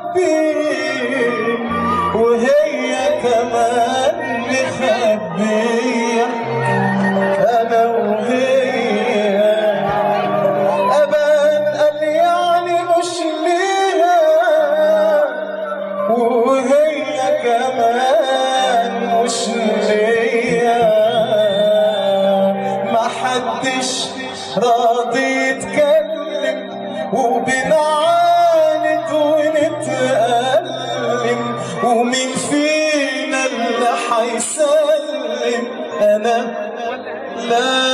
حبي وهي كمان مخبية أنا وهي. أبان قال يعني مش ليها. وهي كمان مش ليا. محدش راضي يتكلم وبنعرف ومين فينا اللي حيسلم. لا لا